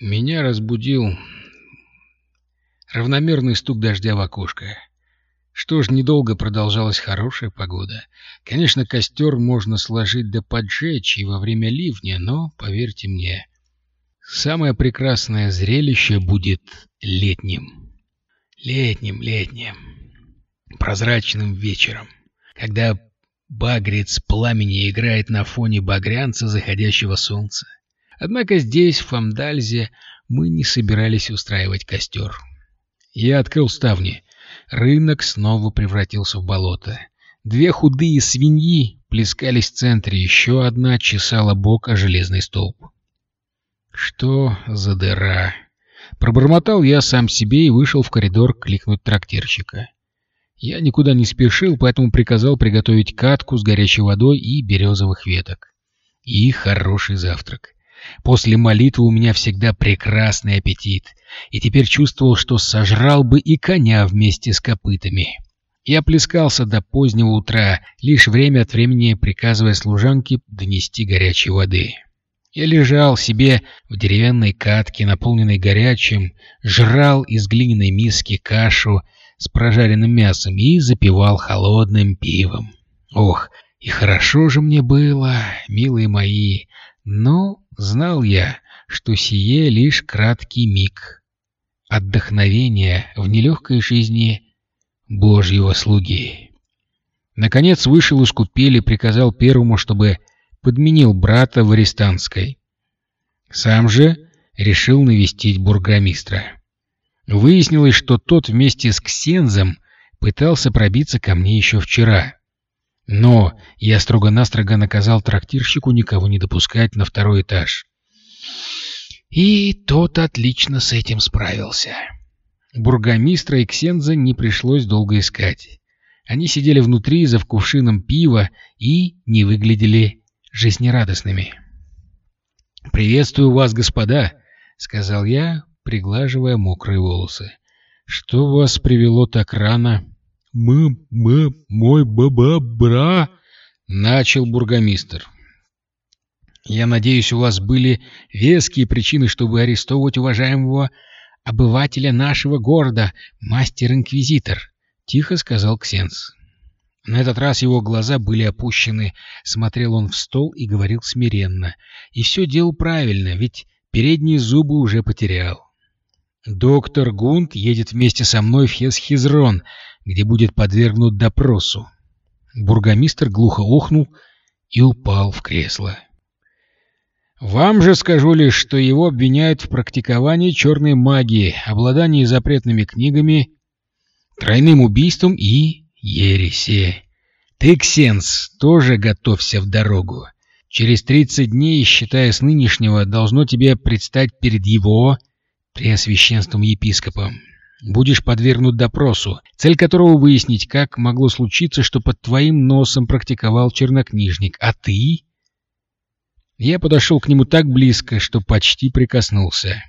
Меня разбудил равномерный стук дождя в окошко. Что ж, недолго продолжалась хорошая погода. Конечно, костер можно сложить да поджечь и во время ливня, но, поверьте мне, самое прекрасное зрелище будет летним. Летним, летним, прозрачным вечером, когда багрец пламени играет на фоне багрянца заходящего солнца. Однако здесь, в Фамдальзе, мы не собирались устраивать костер. Я открыл ставни. Рынок снова превратился в болото. Две худые свиньи плескались в центре, еще одна чесала бок о железный столб. Что за дыра? Пробормотал я сам себе и вышел в коридор кликнуть трактирщика. Я никуда не спешил, поэтому приказал приготовить катку с горячей водой и березовых веток. И хороший завтрак. После молитвы у меня всегда прекрасный аппетит, и теперь чувствовал, что сожрал бы и коня вместе с копытами. Я плескался до позднего утра, лишь время от времени приказывая служанке донести горячей воды. Я лежал себе в деревянной катке, наполненной горячим, жрал из глиняной миски кашу с прожаренным мясом и запивал холодным пивом. Ох, и хорошо же мне было, милые мои, но знал я, что сие лишь краткий миг. Отдохновение в нелегкой жизни Божьего слуги. Наконец вышел из купели, приказал первому, чтобы подменил брата в арестанской. Сам же решил навестить бургомистра. Выяснилось, что тот вместе с Ксензом пытался пробиться ко мне еще вчера. Но я строго-настрого наказал трактирщику никого не допускать на второй этаж. И тот отлично с этим справился. Бургомистра и Ксенза не пришлось долго искать. Они сидели внутри за кувшином пива и не выглядели жизнерадостными. «Приветствую вас, господа», — сказал я, приглаживая мокрые волосы. «Что вас привело так рано?» Мы, мы, мой баба-бра!» — начал бургомистр. «Я надеюсь, у вас были веские причины, чтобы арестовывать уважаемого обывателя нашего города, мастер-инквизитор», — тихо сказал Ксенс. На этот раз его глаза были опущены, смотрел он в стол и говорил смиренно. И все делал правильно, ведь передние зубы уже потерял. «Доктор Гунт едет вместе со мной в Хесхизрон», где будет подвергнут допросу. Бургомистр глухо охнул и упал в кресло. Вам же скажу лишь, что его обвиняют в практиковании черной магии, обладании запретными книгами, тройным убийством и ереси. Ты, Ксенс, тоже готовься в дорогу. Через тридцать дней, считая с нынешнего, должно тебе предстать перед его преосвященством епископом будешь подвергнут допросу, цель которого выяснить, как могло случиться, что под твоим носом практиковал чернокнижник, а ты... Я подошел к нему так близко, что почти прикоснулся.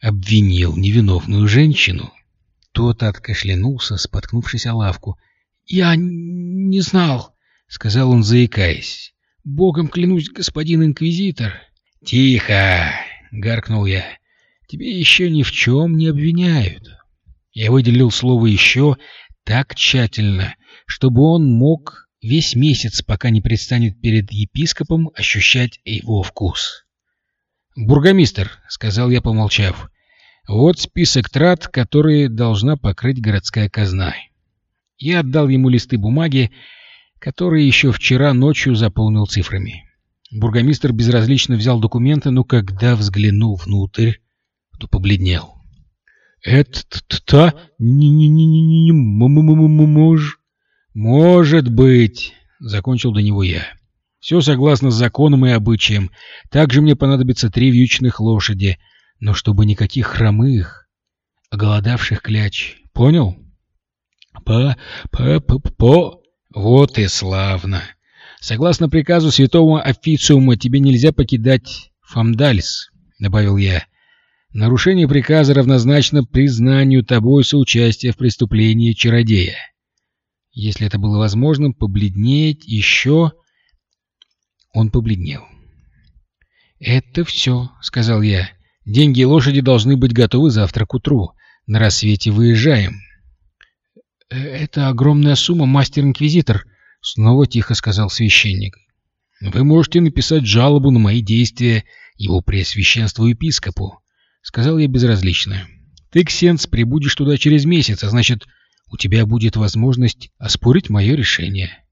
Обвинил невиновную женщину. Тот откашлянулся, споткнувшись о лавку. «Я не знал», — сказал он, заикаясь. «Богом клянусь, господин инквизитор». «Тихо!» — гаркнул я. «Тебе еще ни в чем не обвиняют». Я выделил слово «еще» так тщательно, чтобы он мог весь месяц, пока не предстанет перед епископом, ощущать его вкус. «Бургомистр», — сказал я, помолчав, — «вот список трат, которые должна покрыть городская казна». Я отдал ему листы бумаги, которые еще вчера ночью заполнил цифрами. Бургомистр безразлично взял документы, но когда взглянул внутрь, то побледнел. Это-то не мож... Может быть, закончил до него я. Все согласно законам и обычаям. Также мне понадобится три вьючных лошади, но чтобы никаких хромых, оголодавших кляч. Понял? По-по-по-по... Вот и славно. Согласно приказу святого официума тебе нельзя покидать Фамдальс, добавил я. Нарушение приказа равнозначно признанию тобой соучастия в преступлении чародея. Если это было возможным, побледнеть еще... Он побледнел. «Это все», — сказал я. Деньги и лошади должны быть готовы завтра к утру. На рассвете выезжаем. Э, «Это огромная сумма, мастер-инквизитор», — снова тихо сказал священник. «Вы можете написать жалобу на мои действия его преосвященству епископу», — сказал я безразлично. «Ты, Ксенс, прибудешь туда через месяц, а значит, у тебя будет возможность оспорить мое решение».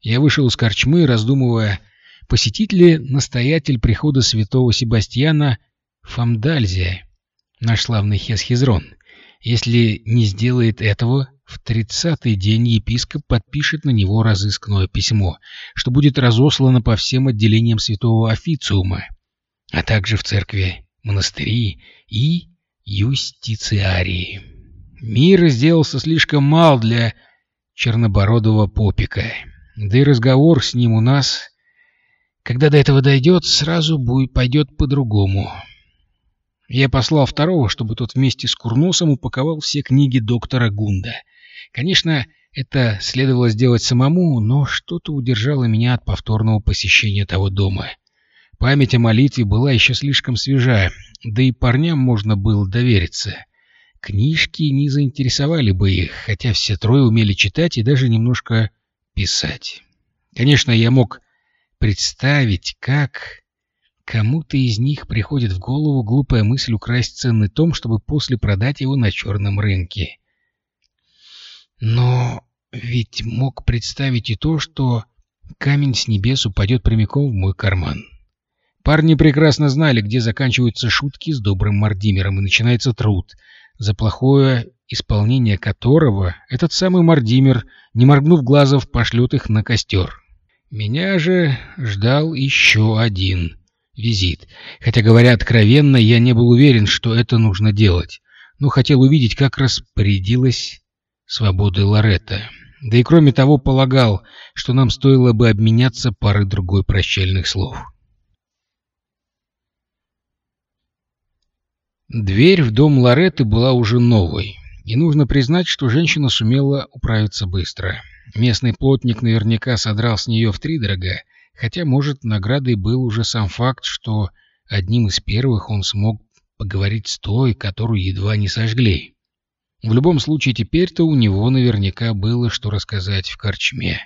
Я вышел из корчмы, раздумывая, посетит ли настоятель прихода святого Себастьяна Фамдальзия, наш славный Хесхизрон. Если не сделает этого, в тридцатый день епископ подпишет на него разыскное письмо, что будет разослано по всем отделениям святого официума, а также в церкви, монастыри и юстициарии. Мир сделался слишком мал для чернобородого попика, да и разговор с ним у нас, когда до этого дойдет, сразу будет пойдет по-другому. Я послал второго, чтобы тот вместе с Курносом упаковал все книги доктора Гунда. Конечно, это следовало сделать самому, но что-то удержало меня от повторного посещения того дома. Память о молитве была еще слишком свежая, да и парням можно было довериться. Книжки не заинтересовали бы их, хотя все трое умели читать и даже немножко писать. Конечно, я мог представить, как Кому-то из них приходит в голову глупая мысль украсть ценный том, чтобы после продать его на черном рынке. Но ведь мог представить и то, что камень с небес упадет прямиком в мой карман. Парни прекрасно знали, где заканчиваются шутки с добрым Мардимером и начинается труд, за плохое исполнение которого этот самый Мардимер, не моргнув глазов, пошлет их на костер. Меня же ждал еще один визит. Хотя, говоря откровенно, я не был уверен, что это нужно делать, но хотел увидеть, как распорядилась свободой Лоретта. Да и кроме того, полагал, что нам стоило бы обменяться парой другой прощальных слов. Дверь в дом Лоретты была уже новой, и нужно признать, что женщина сумела управиться быстро. Местный плотник наверняка содрал с нее втридорога, Хотя, может, наградой был уже сам факт, что одним из первых он смог поговорить с той, которую едва не сожгли. В любом случае, теперь-то у него наверняка было что рассказать в корчме.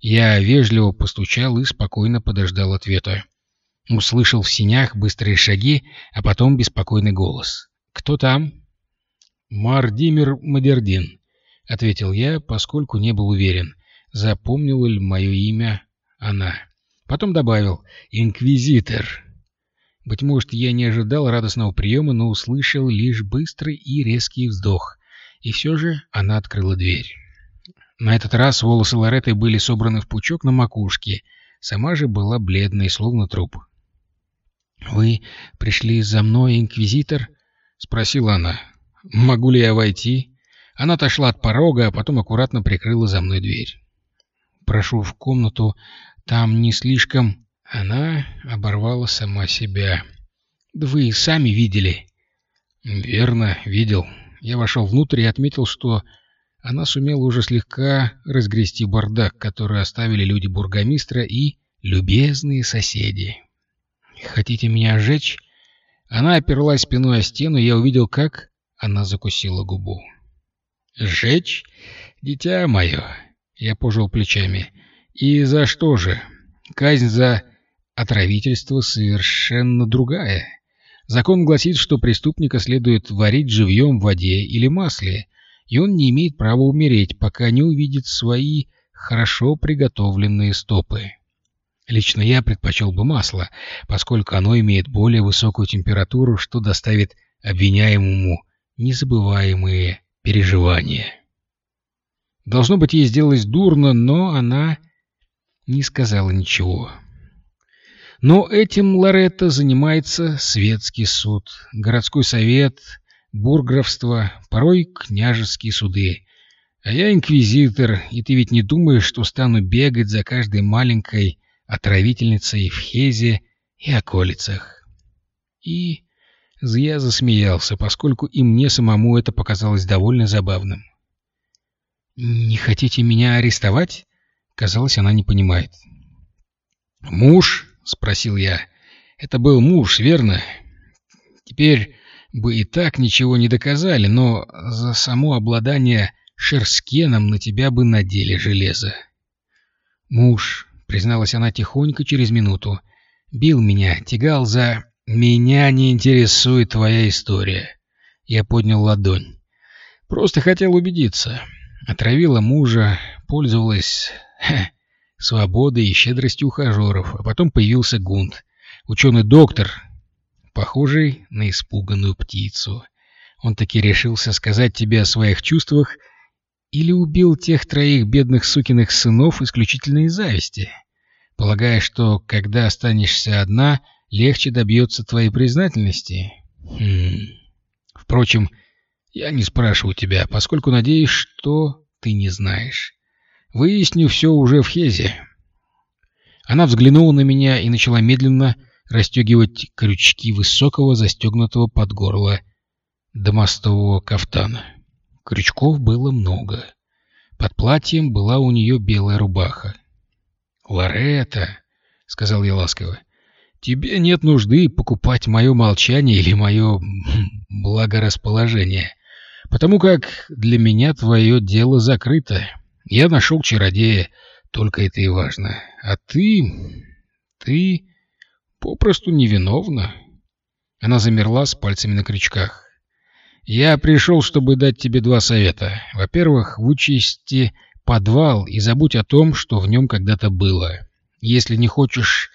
Я вежливо постучал и спокойно подождал ответа. Услышал в синях быстрые шаги, а потом беспокойный голос. «Кто там?» «Мардимир Мадердин», — ответил я, поскольку не был уверен, запомнил ли мое имя она. Потом добавил «Инквизитор». Быть может, я не ожидал радостного приема, но услышал лишь быстрый и резкий вздох. И все же она открыла дверь. На этот раз волосы Лоретты были собраны в пучок на макушке. Сама же была бледной, словно труп. «Вы пришли за мной, инквизитор?» — спросила она. «Могу ли я войти?» Она отошла от порога, а потом аккуратно прикрыла за мной дверь. «Прошу в комнату там не слишком...» Она оборвала сама себя. «Да вы сами видели». «Верно, видел». Я вошел внутрь и отметил, что она сумела уже слегка разгрести бардак, который оставили люди бургомистра и любезные соседи. «Хотите меня сжечь?» Она оперлась спиной о стену, и я увидел, как она закусила губу. «Сжечь? Дитя мое!» Я пожал плечами. И за что же? Казнь за отравительство совершенно другая. Закон гласит, что преступника следует варить живьем в воде или масле, и он не имеет права умереть, пока не увидит свои хорошо приготовленные стопы. Лично я предпочел бы масло, поскольку оно имеет более высокую температуру, что доставит обвиняемому незабываемые переживания. Должно быть, ей сделалось дурно, но она не сказала ничего. Но этим Лоретто занимается светский суд, городской совет, бурграфство, порой княжеские суды. А я инквизитор, и ты ведь не думаешь, что стану бегать за каждой маленькой отравительницей в Хезе и околицах. И я засмеялся, поскольку и мне самому это показалось довольно забавным. «Не хотите меня арестовать?» Казалось, она не понимает. «Муж?» — спросил я. «Это был муж, верно?» Теперь бы и так ничего не доказали, но за само обладание шерскеном на тебя бы надели железо. Муж, призналась она тихонько через минуту, бил меня, тягал за... Меня не интересует твоя история. Я поднял ладонь. Просто хотел убедиться. Отравила мужа, пользовалась ха, свободой и щедростью ухажеров, а потом появился Гунт, ученый-доктор, похожий на испуганную птицу. Он таки решился сказать тебе о своих чувствах или убил тех троих бедных сукиных сынов исключительно из зависти, полагая, что, когда останешься одна, легче добьется твоей признательности? Хм... Впрочем, я не спрашиваю тебя, поскольку надеюсь, что ты не знаешь. Выясню все уже в Хезе. Она взглянула на меня и начала медленно расстегивать крючки высокого застегнутого под горло домостового кафтана. Крючков было много. Под платьем была у нее белая рубаха. «Лоретта», — сказал я ласково, — «тебе нет нужды покупать мое молчание или мое благорасположение, потому как для меня твое дело закрыто. Я нашел чародея, только это и важно. А ты... ты попросту невиновна». Она замерла с пальцами на крючках. Я пришел, чтобы дать тебе два совета. Во-первых, вычисти подвал и забудь о том, что в нем когда-то было. Если не хочешь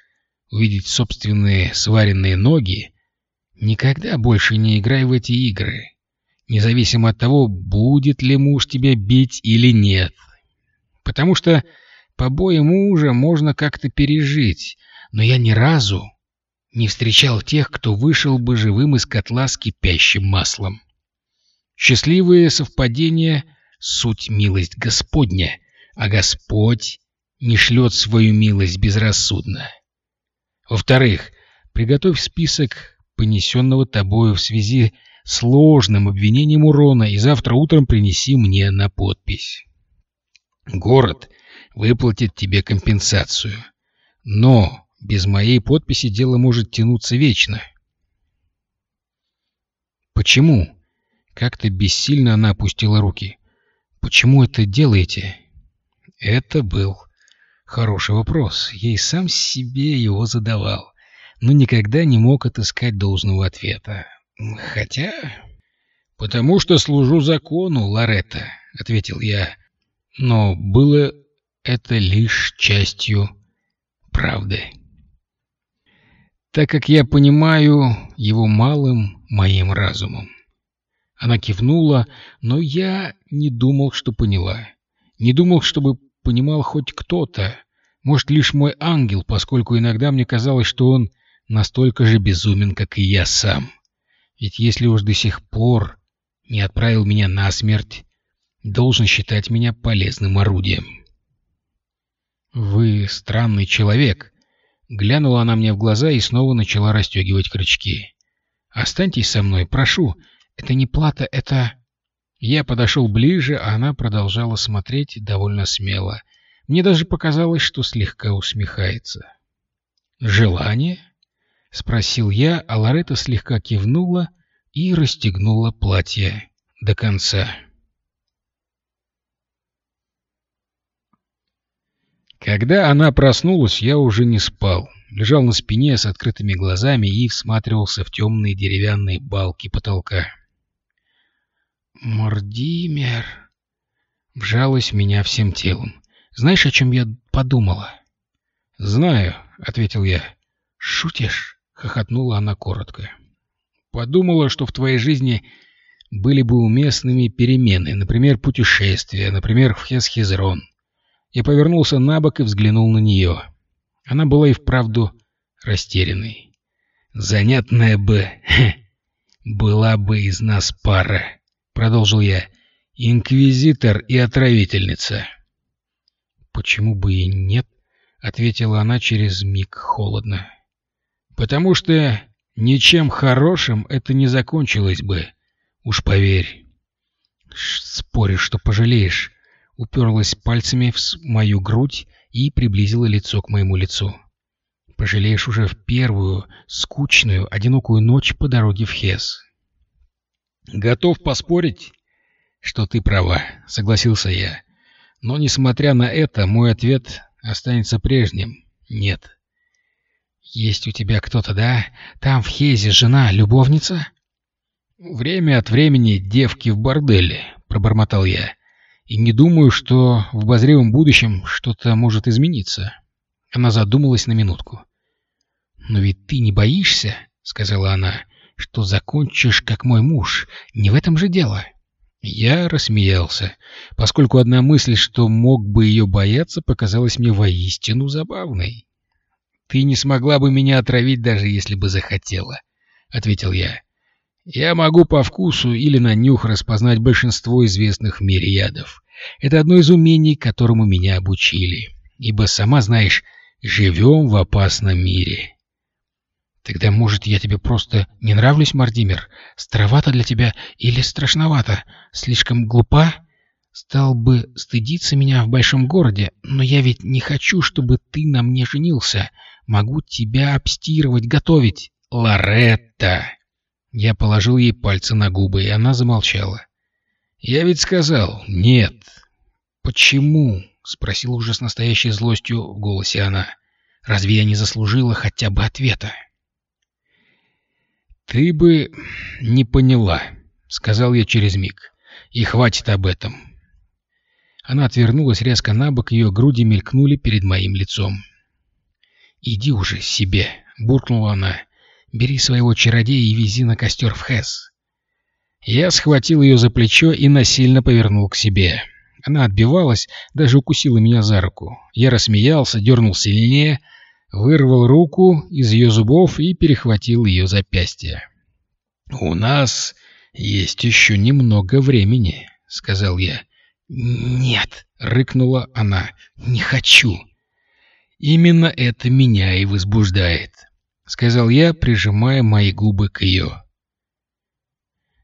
увидеть собственные сваренные ноги, никогда больше не играй в эти игры, независимо от того, будет ли муж тебя бить или нет. Потому что побои мужа можно как-то пережить, но я ни разу не встречал тех, кто вышел бы живым из котла с кипящим маслом. Счастливые совпадения — суть милость Господня, а Господь не шлет свою милость безрассудно. Во-вторых, приготовь список понесенного тобою в связи с сложным обвинением урона и завтра утром принеси мне на подпись. Город выплатит тебе компенсацию, но без моей подписи дело может тянуться вечно. Почему? Как-то бессильно она опустила руки. «Почему это делаете?» Это был хороший вопрос. И сам себе его задавал, но никогда не мог отыскать должного ответа. Хотя... «Потому что служу закону, Лоретта», — ответил я. Но было это лишь частью правды. Так как я понимаю его малым моим разумом. Она кивнула, но я не думал, что поняла. Не думал, чтобы понимал хоть кто-то. Может, лишь мой ангел, поскольку иногда мне казалось, что он настолько же безумен, как и я сам. Ведь если уж до сих пор не отправил меня на смерть, должен считать меня полезным орудием. «Вы странный человек», — глянула она мне в глаза и снова начала расстегивать крючки. «Останьтесь со мной, прошу, это не плата, это... Я подошел ближе, а она продолжала смотреть довольно смело. Мне даже показалось, что слегка усмехается. «Желание?» — спросил я, а Лоретта слегка кивнула и расстегнула платье до конца. Когда она проснулась, я уже не спал. Лежал на спине с открытыми глазами и всматривался в темные деревянные балки потолка. Мордимер вжалась меня всем телом. Знаешь, о чем я подумала? Знаю, ответил я. Шутишь? хохотнула она коротко. Подумала, что в твоей жизни были бы уместными перемены, например, путешествия, например, в Хесхизрон. Я повернулся на бок и взглянул на нее. Она была и вправду растерянной. Занятная бы, была бы из нас пара продолжил я, — инквизитор и отравительница. — Почему бы и нет? — ответила она через миг холодно. — Потому что ничем хорошим это не закончилось бы, уж поверь. — Споришь, что пожалеешь, — уперлась пальцами в мою грудь и приблизила лицо к моему лицу. — Пожалеешь уже в первую, скучную, одинокую ночь по дороге в Хес. Готов поспорить, что ты права, согласился я. Но, несмотря на это, мой ответ останется прежним. Нет. Есть у тебя кто-то, да? Там в Хезе жена, любовница? Время от времени девки в борделе, пробормотал я. И не думаю, что в обозримом будущем что-то может измениться. Она задумалась на минутку. «Но ведь ты не боишься, — сказала она, — что закончишь, как мой муж. Не в этом же дело». Я рассмеялся, поскольку одна мысль, что мог бы ее бояться, показалась мне воистину забавной. «Ты не смогла бы меня отравить, даже если бы захотела», — ответил я. «Я могу по вкусу или на нюх распознать большинство известных в мире ядов. Это одно из умений, которому меня обучили, ибо, сама знаешь, живем в опасном мире». Тогда, может, я тебе просто не нравлюсь, Мардимер? Старовато для тебя или страшновато? Слишком глупа? Стал бы стыдиться меня в большом городе, но я ведь не хочу, чтобы ты на мне женился. Могу тебя обстирывать, готовить. Лоретта! Я положил ей пальцы на губы, и она замолчала. Я ведь сказал «нет». «Почему?» — спросила уже с настоящей злостью в голосе она. «Разве я не заслужила хотя бы ответа?» «Ты бы не поняла», — сказал я через миг. «И хватит об этом». Она отвернулась резко на бок, ее груди мелькнули перед моим лицом. «Иди уже себе», — буркнула она. «Бери своего чародея и вези на костер в Хэс». Я схватил ее за плечо и насильно повернул к себе. Она отбивалась, даже укусила меня за руку. Я рассмеялся, дернул сильнее — вырвал руку из ее зубов и перехватил ее запястье. «У нас есть еще немного времени», — сказал я. «Нет», — рыкнула она, — «не хочу». «Именно это меня и возбуждает», — сказал я, прижимая мои губы к ее.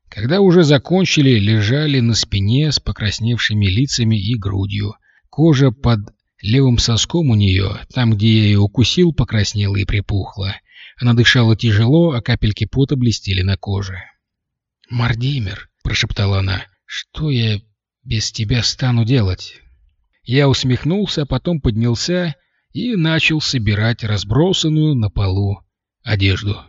Когда уже закончили, лежали на спине с покрасневшими лицами и грудью. Кожа под Левым соском у нее, там, где я ее укусил, покраснела и припухла. Она дышала тяжело, а капельки пота блестели на коже. «Мардимер», — прошептала она, — «что я без тебя стану делать?» Я усмехнулся, а потом поднялся и начал собирать разбросанную на полу одежду.